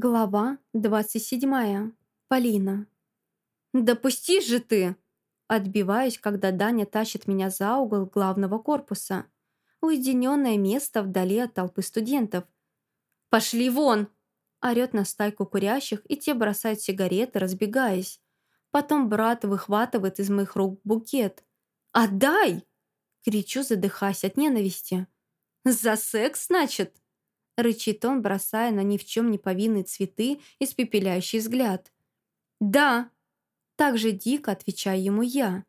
Глава 27. Полина. «Допусти же ты!» Отбиваюсь, когда Даня тащит меня за угол главного корпуса. Уединенное место вдали от толпы студентов. «Пошли вон!» Орет на стайку курящих, и те бросают сигареты, разбегаясь. Потом брат выхватывает из моих рук букет. «Отдай!» Кричу, задыхаясь от ненависти. «За секс, значит?» Рычит он, бросая на ни в чем не повинные цветы испепеляющий взгляд. «Да!» Так же дико отвечаю ему я.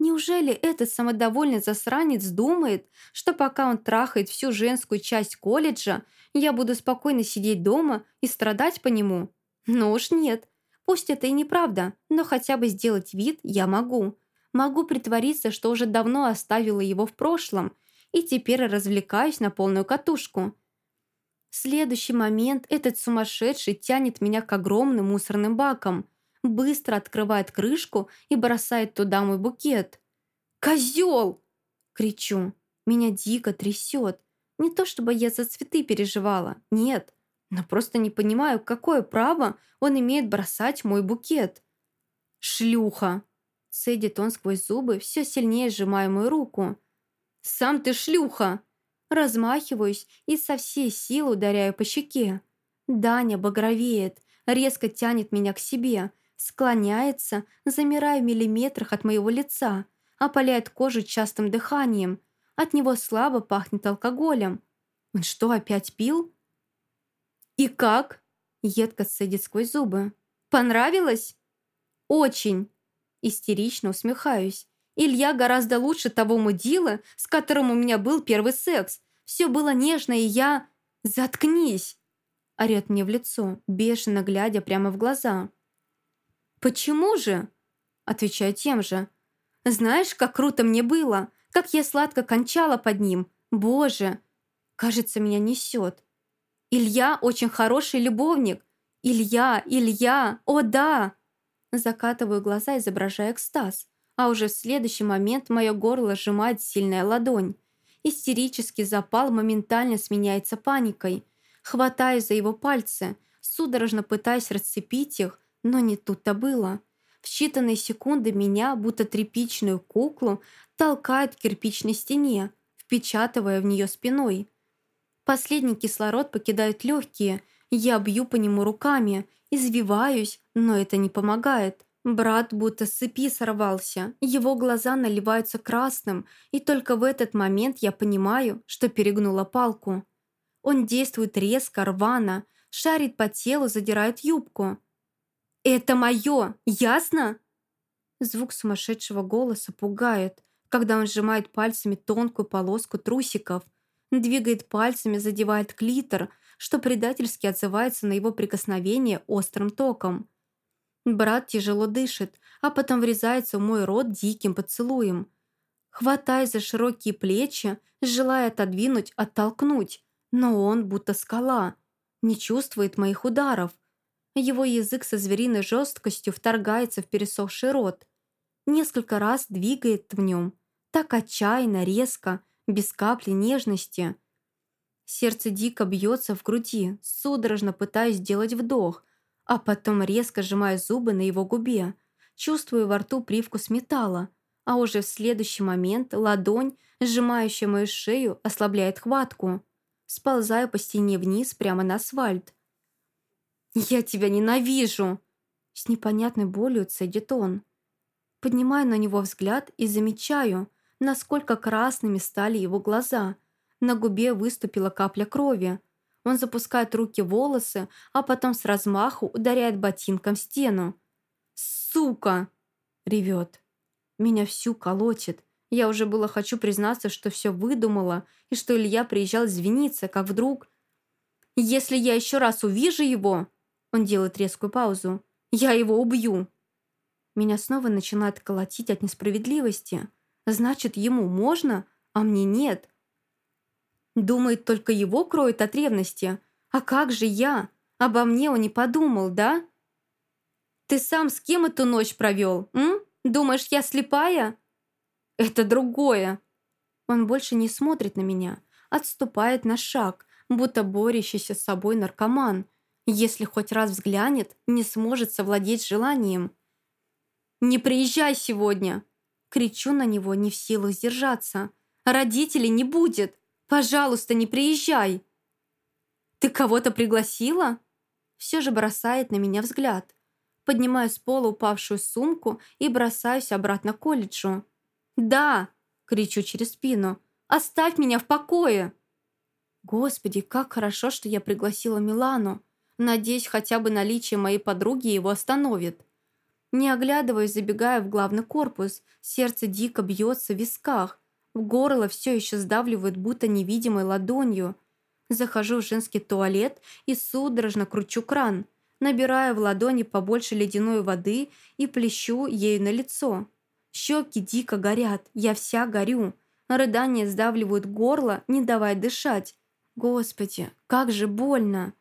Неужели этот самодовольный засранец думает, что пока он трахает всю женскую часть колледжа, я буду спокойно сидеть дома и страдать по нему? Ну уж нет. Пусть это и неправда, но хотя бы сделать вид я могу. Могу притвориться, что уже давно оставила его в прошлом и теперь развлекаюсь на полную катушку. В следующий момент этот сумасшедший тянет меня к огромным мусорным бакам, быстро открывает крышку и бросает туда мой букет. «Козел!» — кричу. Меня дико трясет. Не то чтобы я за цветы переживала, нет, но просто не понимаю, какое право он имеет бросать мой букет. «Шлюха!» — цедит он сквозь зубы, все сильнее сжимая мою руку. «Сам ты шлюха!» Размахиваюсь и со всей силы ударяю по щеке. Даня багровеет, резко тянет меня к себе, склоняется, замирая в миллиметрах от моего лица, опаляет кожу частым дыханием. От него слабо пахнет алкоголем. Он что, опять пил? «И как?» — едко цедит сквозь зубы. «Понравилось?» «Очень!» — истерично усмехаюсь. Илья гораздо лучше того мудила, с которым у меня был первый секс. Все было нежно, и я... «Заткнись!» – орёт мне в лицо, бешено глядя прямо в глаза. «Почему же?» – отвечаю тем же. «Знаешь, как круто мне было, как я сладко кончала под ним. Боже! Кажется, меня несет. Илья очень хороший любовник. Илья, Илья, о да!» Закатываю глаза, изображая экстаз а уже в следующий момент мое горло сжимает сильная ладонь. Истерический запал моментально сменяется паникой. Хватаю за его пальцы, судорожно пытаясь расцепить их, но не тут-то было. В считанные секунды меня, будто тряпичную куклу, толкают к кирпичной стене, впечатывая в нее спиной. Последний кислород покидает легкие, я бью по нему руками, извиваюсь, но это не помогает. Брат будто с цепи сорвался, его глаза наливаются красным, и только в этот момент я понимаю, что перегнула палку. Он действует резко, рвано, шарит по телу, задирает юбку. «Это мое, ясно?» Звук сумасшедшего голоса пугает, когда он сжимает пальцами тонкую полоску трусиков, двигает пальцами, задевает клитор, что предательски отзывается на его прикосновение острым током. Брат тяжело дышит, а потом врезается в мой рот диким поцелуем. Хватай за широкие плечи, желая отодвинуть, оттолкнуть, но он будто скала, не чувствует моих ударов. Его язык со звериной жесткостью вторгается в пересохший рот. Несколько раз двигает в нем, так отчаянно, резко, без капли нежности. Сердце дико бьется в груди, судорожно пытаясь сделать вдох, а потом резко сжимаю зубы на его губе, чувствую во рту привкус металла, а уже в следующий момент ладонь, сжимающая мою шею, ослабляет хватку. Сползаю по стене вниз прямо на асфальт. «Я тебя ненавижу!» С непонятной болью цедит он. Поднимаю на него взгляд и замечаю, насколько красными стали его глаза. На губе выступила капля крови, он запускает руки в волосы, а потом с размаху ударяет ботинком в стену. «Сука!» — ревет. Меня всю колотит. Я уже было хочу признаться, что все выдумала, и что Илья приезжал извиниться, как вдруг... «Если я еще раз увижу его...» Он делает резкую паузу. «Я его убью!» Меня снова начинает колотить от несправедливости. Значит, ему можно, а мне нет. Думает, только его кроет от ревности. А как же я? Обо мне он не подумал, да? Ты сам с кем эту ночь провел, м? Думаешь, я слепая? Это другое. Он больше не смотрит на меня, отступает на шаг, будто борющийся с собой наркоман. Если хоть раз взглянет, не сможет совладеть желанием. «Не приезжай сегодня!» Кричу на него, не в силах сдержаться. «Родителей не будет! Пожалуйста, не приезжай!» «Ты кого-то пригласила?» Все же бросает на меня взгляд. Поднимаю с пола упавшую сумку и бросаюсь обратно к колледжу. «Да!» — кричу через спину. «Оставь меня в покое!» Господи, как хорошо, что я пригласила Милану. Надеюсь, хотя бы наличие моей подруги его остановит. Не оглядываясь, забегая в главный корпус, сердце дико бьется в висках. Горло все еще сдавливает, будто невидимой ладонью. Захожу в женский туалет и судорожно кручу кран – набираю в ладони побольше ледяной воды и плещу ею на лицо. Щеки дико горят, я вся горю. Рыдания сдавливают горло, не давая дышать. Господи, как же больно!